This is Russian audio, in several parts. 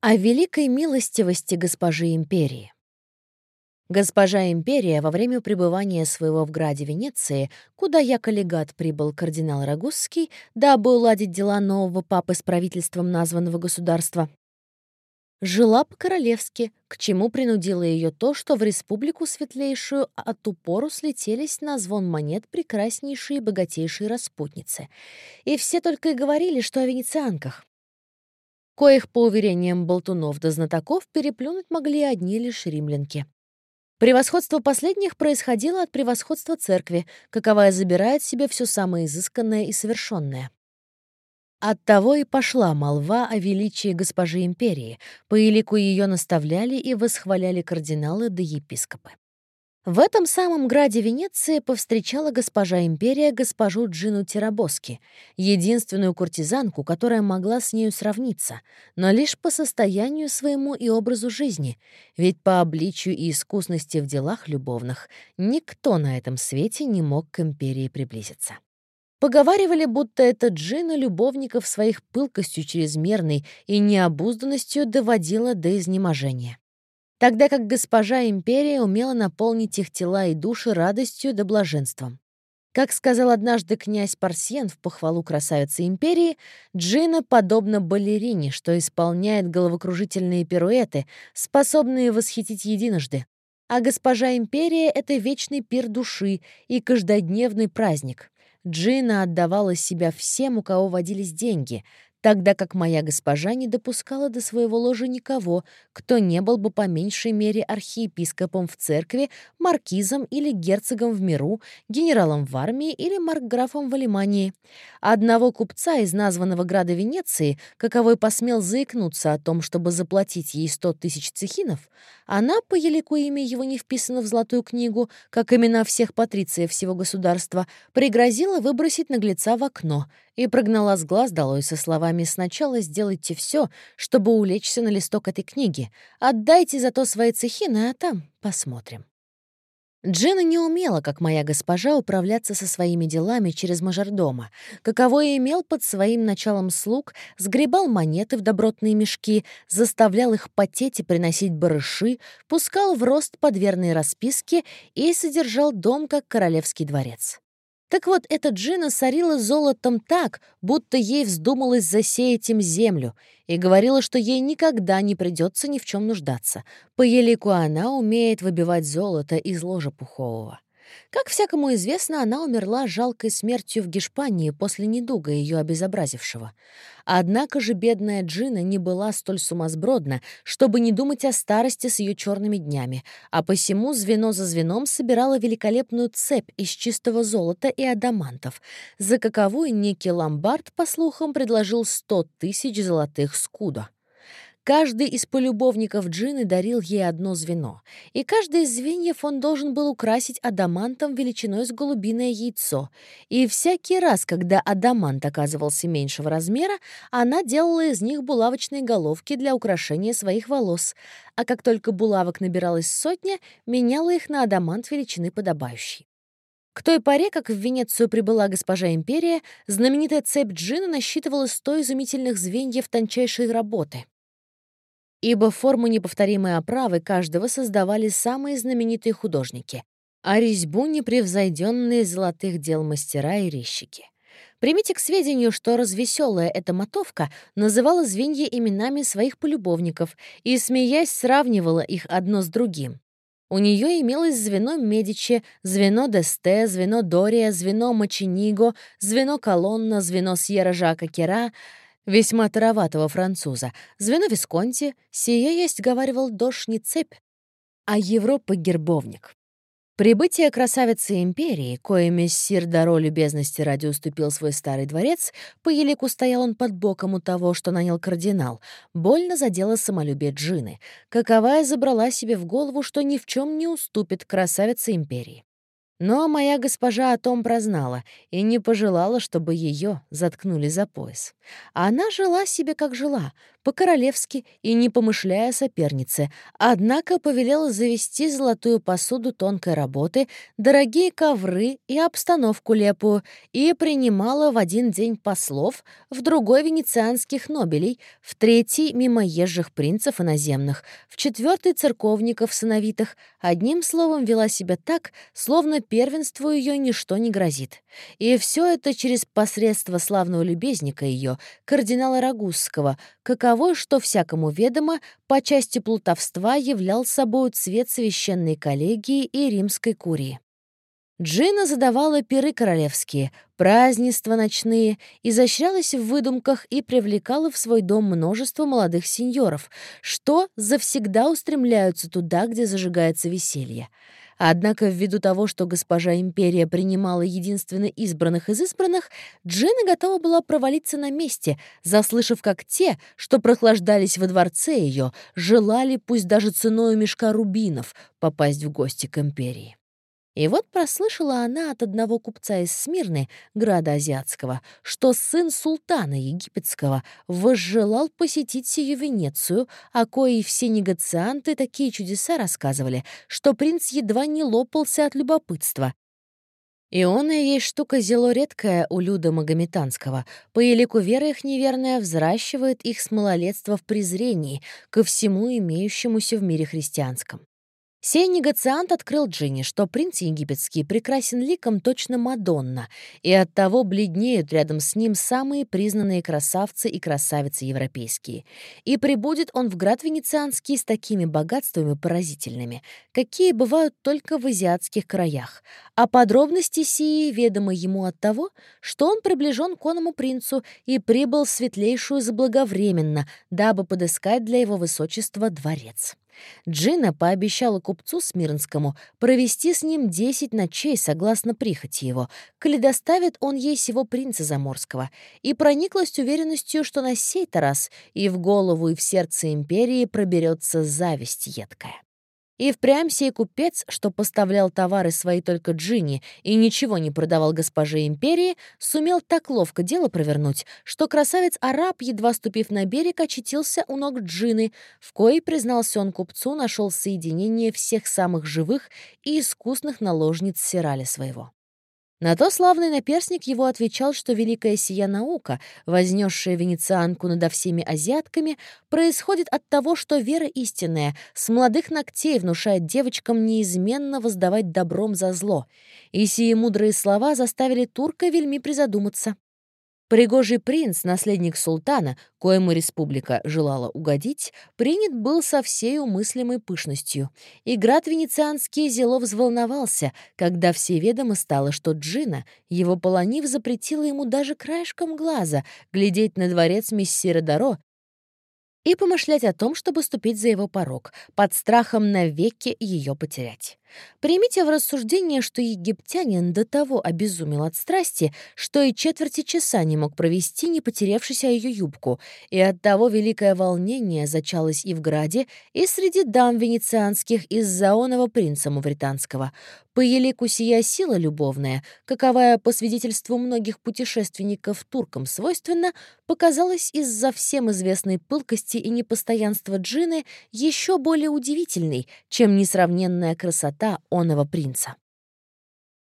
О великой милостивости госпожи империи. Госпожа империя во время пребывания своего в граде Венеции, куда я коллегат прибыл кардинал Рагусский, дабы уладить дела нового папы с правительством названного государства, жила по-королевски, к чему принудило ее то, что в республику светлейшую от упору слетелись на звон монет прекраснейшие и богатейшие распутницы. И все только и говорили, что о венецианках коих, по уверениям болтунов да знатоков, переплюнуть могли одни лишь римлянки. Превосходство последних происходило от превосходства церкви, каковая забирает себе все самое изысканное и совершенное. Оттого и пошла молва о величии госпожи империи, по элику ее наставляли и восхваляли кардиналы да епископы. В этом самом граде Венеции повстречала госпожа империя госпожу Джину Тирабоски, единственную куртизанку, которая могла с нею сравниться, но лишь по состоянию своему и образу жизни, ведь по обличию и искусности в делах любовных никто на этом свете не мог к империи приблизиться. Поговаривали, будто эта Джина любовников своих пылкостью чрезмерной и необузданностью доводила до изнеможения тогда как госпожа Империя умела наполнить их тела и души радостью да блаженством. Как сказал однажды князь Парсьен в похвалу красавицы Империи, Джина подобна балерине, что исполняет головокружительные пируэты, способные восхитить единожды. А госпожа Империя — это вечный пир души и каждодневный праздник. Джина отдавала себя всем, у кого водились деньги — тогда как моя госпожа не допускала до своего ложа никого, кто не был бы по меньшей мере архиепископом в церкви, маркизом или герцогом в миру, генералом в армии или маркграфом в Алимании. Одного купца из названного града Венеции, каковой посмел заикнуться о том, чтобы заплатить ей сто тысяч цехинов, она, по елику имя его не вписано в Золотую книгу, как имена всех патрициев всего государства, пригрозила выбросить наглеца в окно и прогнала с глаз долой со словами «Сначала сделайте все, чтобы улечься на листок этой книги. Отдайте зато свои цехины, а там посмотрим». Джина не умела, как моя госпожа, управляться со своими делами через мажордома, каковой имел под своим началом слуг, сгребал монеты в добротные мешки, заставлял их потеть и приносить барыши, пускал в рост подверные расписки и содержал дом как королевский дворец. Так вот, эта Джина сорила золотом так, будто ей вздумалось засеять им землю, и говорила, что ей никогда не придется ни в чем нуждаться. По елику она умеет выбивать золото из ложа пухового. Как всякому известно, она умерла жалкой смертью в Гешпании после недуга ее обезобразившего. Однако же бедная Джина не была столь сумасбродна, чтобы не думать о старости с ее черными днями, а посему звено за звеном собирала великолепную цепь из чистого золота и адамантов, за каковую некий ломбард, по слухам, предложил сто тысяч золотых скуда. Каждый из полюбовников Джины дарил ей одно звено, и каждое из звеньев он должен был украсить адамантом величиной с голубиное яйцо. И всякий раз, когда адамант оказывался меньшего размера, она делала из них булавочные головки для украшения своих волос, а как только булавок набиралась сотня, меняла их на адамант величины подобающей. К той поре, как в Венецию прибыла госпожа Империя, знаменитая цепь Джина насчитывала сто изумительных звеньев тончайшей работы ибо форму неповторимой оправы каждого создавали самые знаменитые художники, а резьбу — непревзойденные золотых дел мастера и резчики. Примите к сведению, что развеселая эта мотовка называла звенья именами своих полюбовников и, смеясь, сравнивала их одно с другим. У нее имелось звено Медичи, звено Десте, звено Дория, звено Мачениго, звено Колонна, звено Сьерра Жака Кера — весьма тароватого француза. Звено Висконти, сие есть, говаривал, дождь не цепь, а Европа — гербовник. Прибытие красавицы империи, кое мессир Даро любезности ради уступил свой старый дворец, по елику стоял он под боком у того, что нанял кардинал, больно задело самолюбие Джины, каковая забрала себе в голову, что ни в чем не уступит красавице империи. Но моя госпожа о том прознала и не пожелала, чтобы ее заткнули за пояс. Она жила себе, как жила, по-королевски и не помышляя сопернице, однако повелела завести золотую посуду тонкой работы, дорогие ковры и обстановку лепую, и принимала в один день послов, в другой — венецианских нобелей, в третий — мимоезжих принцев иноземных, в четвертый — церковников сыновитых, одним словом вела себя так, словно первенству ее ничто не грозит. И все это через посредство славного любезника ее, кардинала Рагузского, каковой, что всякому ведомо, по части плутовства являл собой цвет священной коллегии и римской курии. Джина задавала пиры королевские, празднества ночные, изощрялась в выдумках и привлекала в свой дом множество молодых сеньоров, что завсегда устремляются туда, где зажигается веселье. Однако ввиду того, что госпожа Империя принимала единственно избранных из избранных, Джина готова была провалиться на месте, заслышав, как те, что прохлаждались во дворце ее, желали, пусть даже ценой мешка рубинов, попасть в гости к Империи. И вот прослышала она от одного купца из Смирны, града азиатского, что сын султана египетского возжелал посетить сию Венецию, а кои все негацианты такие чудеса рассказывали, что принц едва не лопался от любопытства. И он и есть штука зело редкая у люда магометанского. По елику веры их неверная взращивает их с малолетства в презрении ко всему имеющемуся в мире христианском. Сей негациант открыл Джинни, что принц египетский прекрасен ликом точно Мадонна, и оттого бледнеют рядом с ним самые признанные красавцы и красавицы европейские. И прибудет он в град венецианский с такими богатствами поразительными, какие бывают только в азиатских краях. А подробности сии ведомы ему от того, что он приближен к оному принцу и прибыл светлейшую заблаговременно, дабы подыскать для его высочества дворец. Джина пообещала купцу Смирнскому провести с ним десять ночей согласно прихоти его, коли доставит он ей сего принца Заморского, и прониклась уверенностью, что на сей-то раз и в голову, и в сердце империи проберется зависть едкая. И впрямь сей купец, что поставлял товары свои только Джинни и ничего не продавал госпоже империи, сумел так ловко дело провернуть, что красавец-араб, едва ступив на берег, очутился у ног Джины, в коей, признался он купцу, нашел соединение всех самых живых и искусных наложниц Сирали своего. На то славный наперсник его отвечал, что великая сия наука, вознесшая венецианку над всеми азиатками, происходит от того, что вера истинная с молодых ногтей внушает девочкам неизменно воздавать добром за зло. И сии мудрые слова заставили турка вельми призадуматься. Пригожий принц, наследник султана, коему республика желала угодить, принят был со всей умыслимой пышностью. И град венецианский зело взволновался, когда все ведомо стало, что Джина, его полонив, запретила ему даже краешком глаза глядеть на дворец мессира Даро и помышлять о том, чтобы ступить за его порог, под страхом навеки ее потерять. Примите в рассуждение, что египтянин до того обезумел от страсти, что и четверти часа не мог провести, не потерявшись о ее юбку, и от того великое волнение зачалось и в Граде, и среди дам венецианских из-за оного принца мавританского. По елику сия сила любовная, каковая, по свидетельству многих путешественников туркам свойственна, показалась из-за всем известной пылкости и непостоянства джины еще более удивительной, чем несравненная красота красота оного принца.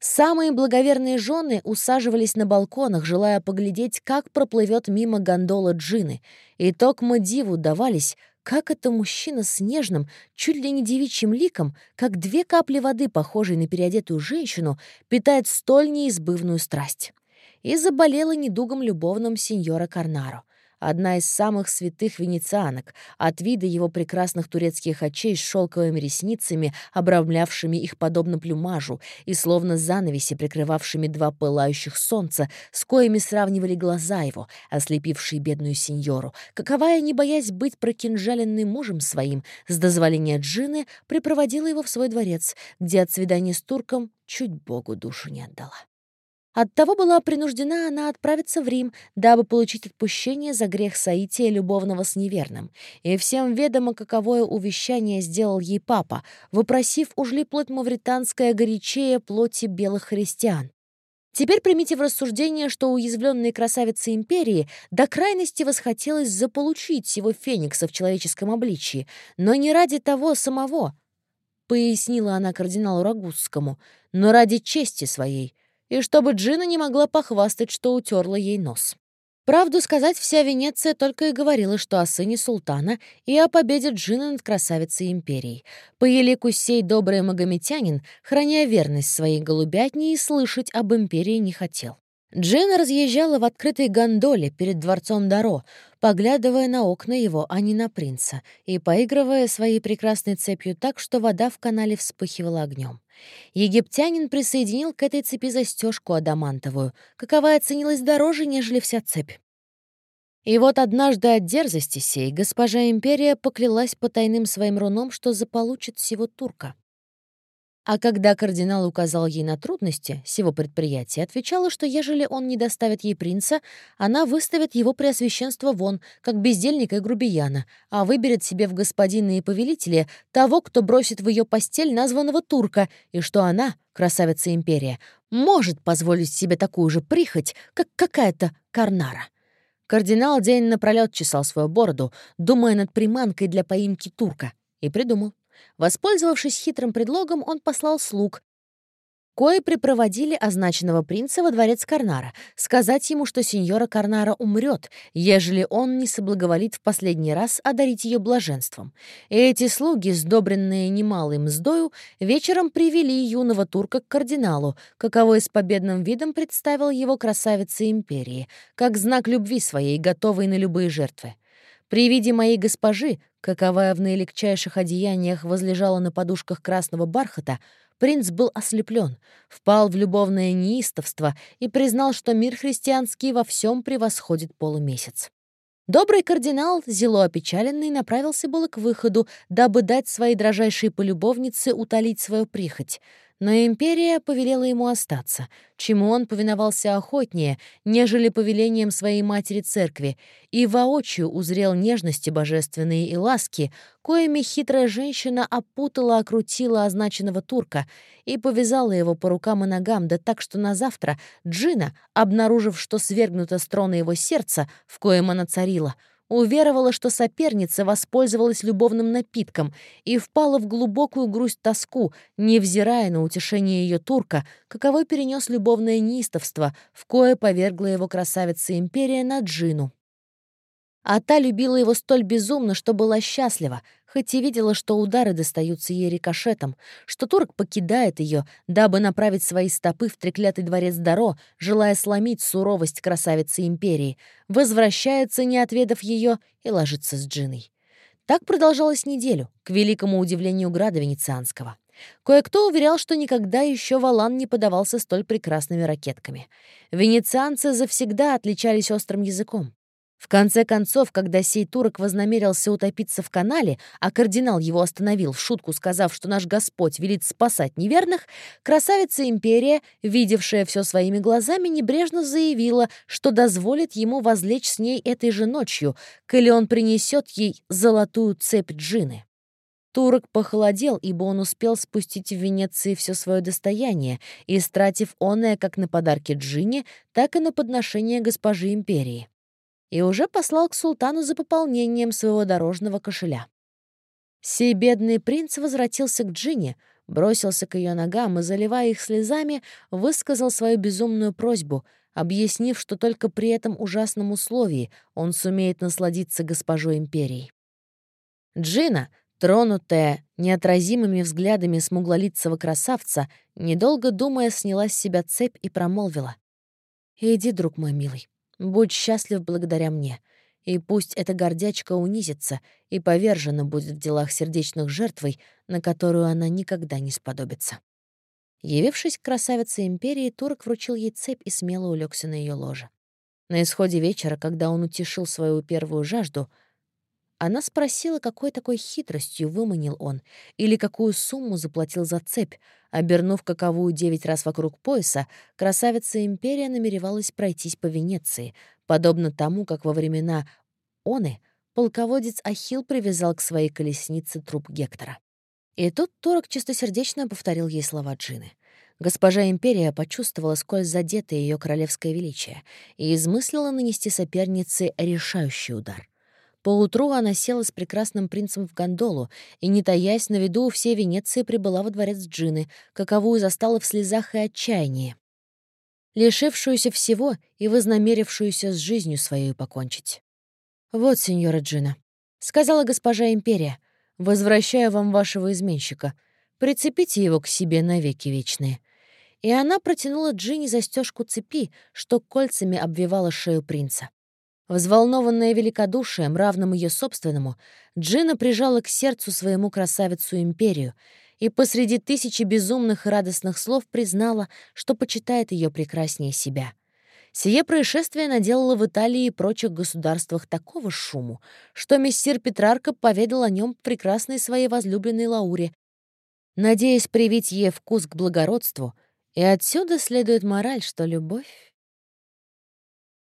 Самые благоверные жены усаживались на балконах, желая поглядеть, как проплывет мимо гондола джины, и токмо диву давались, как это мужчина с нежным, чуть ли не девичьим ликом, как две капли воды, похожей на переодетую женщину, питает столь неизбывную страсть. И заболела недугом любовным сеньора Карнаро одна из самых святых венецианок, от вида его прекрасных турецких очей с шелковыми ресницами, обрамлявшими их подобно плюмажу, и словно занавеси, прикрывавшими два пылающих солнца, с коими сравнивали глаза его, ослепившие бедную сеньору, каковая, не боясь быть прокинжаленной мужем своим, с дозволения Джины, припроводила его в свой дворец, где от свидания с турком чуть Богу душу не отдала. Оттого была принуждена она отправиться в Рим, дабы получить отпущение за грех соития любовного с неверным. И всем ведомо, каковое увещание сделал ей папа, вопросив, уж ли плоть мавританская горячее плоти белых христиан. Теперь примите в рассуждение, что уязвленной красавице империи до крайности восхотелось заполучить всего феникса в человеческом обличии, но не ради того самого, пояснила она кардиналу Рагузскому, но ради чести своей, и чтобы Джина не могла похвастать, что утерла ей нос. Правду сказать, вся Венеция только и говорила, что о сыне султана и о победе Джина над красавицей империи. По елику сей добрый магометянин, храня верность своей голубятне, и слышать об империи не хотел. Джина разъезжала в открытой гондоле перед дворцом Даро, поглядывая на окна его, а не на принца, и поигрывая своей прекрасной цепью так, что вода в канале вспыхивала огнем. Египтянин присоединил к этой цепи застежку адамантовую, каковая ценилась дороже, нежели вся цепь. И вот однажды от дерзости сей госпожа Империя поклялась по тайным своим руном, что заполучит всего турка. А когда кардинал указал ей на трудности всего предприятия, отвечала, что ежели он не доставит ей принца, она выставит его преосвященство вон, как бездельника и грубияна, а выберет себе в господина и повелителя того, кто бросит в ее постель названного турка, и что она, красавица империя, может позволить себе такую же прихоть, как какая-то карнара. Кардинал день напролёт чесал свою бороду, думая над приманкой для поимки турка, и придумал. Воспользовавшись хитрым предлогом, он послал слуг, кои припроводили означенного принца во дворец Карнара, сказать ему, что сеньора Карнара умрет, ежели он не соблаговолит в последний раз одарить ее блаженством. И эти слуги, сдобренные немалой мздою, вечером привели юного турка к кардиналу, каковой с победным видом представил его красавице империи, как знак любви своей, готовой на любые жертвы. При виде моей госпожи, каковая в наилегчайших одеяниях возлежала на подушках красного бархата, принц был ослеплен, впал в любовное неистовство и признал, что мир христианский во всем превосходит полумесяц. Добрый кардинал, зело опечаленный, направился было к выходу, дабы дать своей дрожайшей полюбовнице утолить свою прихоть — но империя повелела ему остаться, чему он повиновался охотнее, нежели повелением своей матери-церкви, и воочию узрел нежности божественные и ласки, коими хитрая женщина опутала, окрутила означенного турка и повязала его по рукам и ногам, да так, что на завтра Джина, обнаружив, что свергнуто с трона его сердца, в коем она царила, уверовала, что соперница воспользовалась любовным напитком и впала в глубокую грусть-тоску, невзирая на утешение ее турка, каковой перенес любовное неистовство, в кое повергла его красавица империя на Джину. А та любила его столь безумно, что была счастлива, хоть и видела, что удары достаются ей рикошетом, что турок покидает ее, дабы направить свои стопы в треклятый дворец Даро, желая сломить суровость красавицы империи, возвращается, не отведав ее, и ложится с Джиной. Так продолжалось неделю, к великому удивлению града Венецианского. Кое-кто уверял, что никогда еще Валан не подавался столь прекрасными ракетками. Венецианцы завсегда отличались острым языком. В конце концов, когда сей турок вознамерился утопиться в канале, а кардинал его остановил в шутку, сказав, что наш Господь велит спасать неверных, красавица империя, видевшая все своими глазами, небрежно заявила, что дозволит ему возлечь с ней этой же ночью, коли он принесет ей золотую цепь джины. Турок похолодел, ибо он успел спустить в Венеции все свое достояние, истратив оное как на подарки Джине, так и на подношение госпожи империи и уже послал к султану за пополнением своего дорожного кошеля. Сей бедный принц возвратился к Джине, бросился к ее ногам и, заливая их слезами, высказал свою безумную просьбу, объяснив, что только при этом ужасном условии он сумеет насладиться госпожой империи. Джина, тронутая неотразимыми взглядами смуглолицего красавца, недолго думая, сняла с себя цепь и промолвила. «Иди, друг мой милый, Будь счастлив благодаря мне, и пусть эта гордячка унизится и повержена будет в делах сердечных жертвой, на которую она никогда не сподобится». Явившись к красавице империи, турок вручил ей цепь и смело улегся на ее ложе. На исходе вечера, когда он утешил свою первую жажду, Она спросила, какой такой хитростью выманил он, или какую сумму заплатил за цепь. Обернув каковую девять раз вокруг пояса, красавица Империя намеревалась пройтись по Венеции, подобно тому, как во времена Оны полководец Ахилл привязал к своей колеснице труп Гектора. И тут Турок чистосердечно повторил ей слова Джины. Госпожа Империя почувствовала, сколь задето ее королевское величие, и измыслила нанести сопернице решающий удар. Поутру она села с прекрасным принцем в гондолу и, не таясь, на виду у всей Венеции прибыла во дворец Джины, каковую застала в слезах и отчаянии, лишившуюся всего и вознамерившуюся с жизнью своей покончить. «Вот, сеньора Джина», — сказала госпожа Империя, — «возвращаю вам вашего изменщика. Прицепите его к себе навеки вечные». И она протянула Джине застежку цепи, что кольцами обвивала шею принца. Взволнованная великодушием, равным ее собственному, Джина прижала к сердцу своему красавицу империю и посреди тысячи безумных и радостных слов признала, что почитает ее прекраснее себя. Сие происшествие наделало в Италии и прочих государствах такого шуму, что мессир Петрарка поведал о нем прекрасной своей возлюбленной Лауре, надеясь привить ей вкус к благородству, и отсюда следует мораль, что любовь